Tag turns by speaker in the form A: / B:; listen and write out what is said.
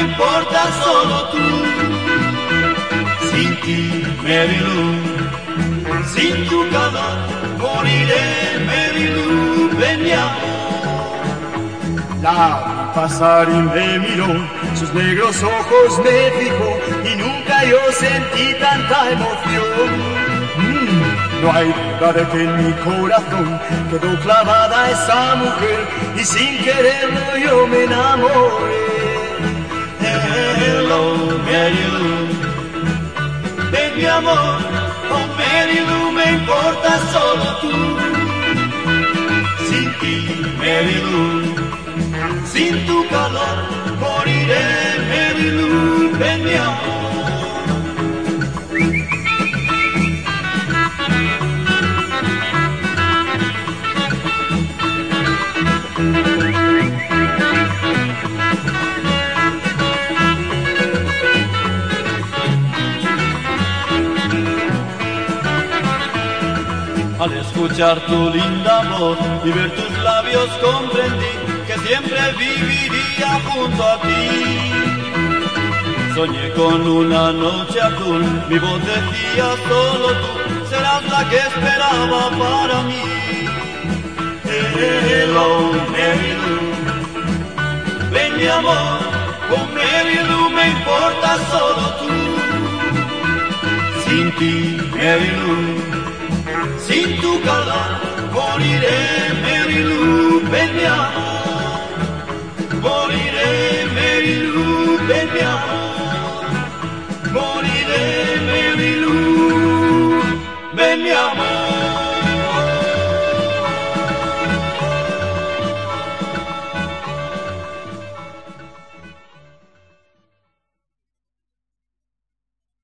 A: importa solo tú. Sin ti, Mary Lou, sin tu calor, moriré, Mary Lou, ven mi amor.
B: La pasarín me miró, sus negros ojos me fijó y nunca yo sentí tanta emoción. Mm, no hay duda de que en mi corazón quedó clavada esa mujer y sin quererlo yo me enamoré.
A: Lou, ven mi amor, oh me importa solo tú. Sin ti, Mary Lou, sin tu calor, moriré, Mary Lou, mi amor. Al escuchar tu linda voz y ver tus labios comprendí que siempre viviría junto a ti. Soñé con una noche azul, mi voz decía solo tú serás la que esperaba para mí. Hello, Mary Lou, ven mi amor, con Mary Lou me importa solo tú. Sin ti, Mary Lou, sin tu calor moriré, Mary Lou, ven mi amor. Moriré, Mary Lou, ven mi amor. Moriré, Mary Lou, ven mi amor.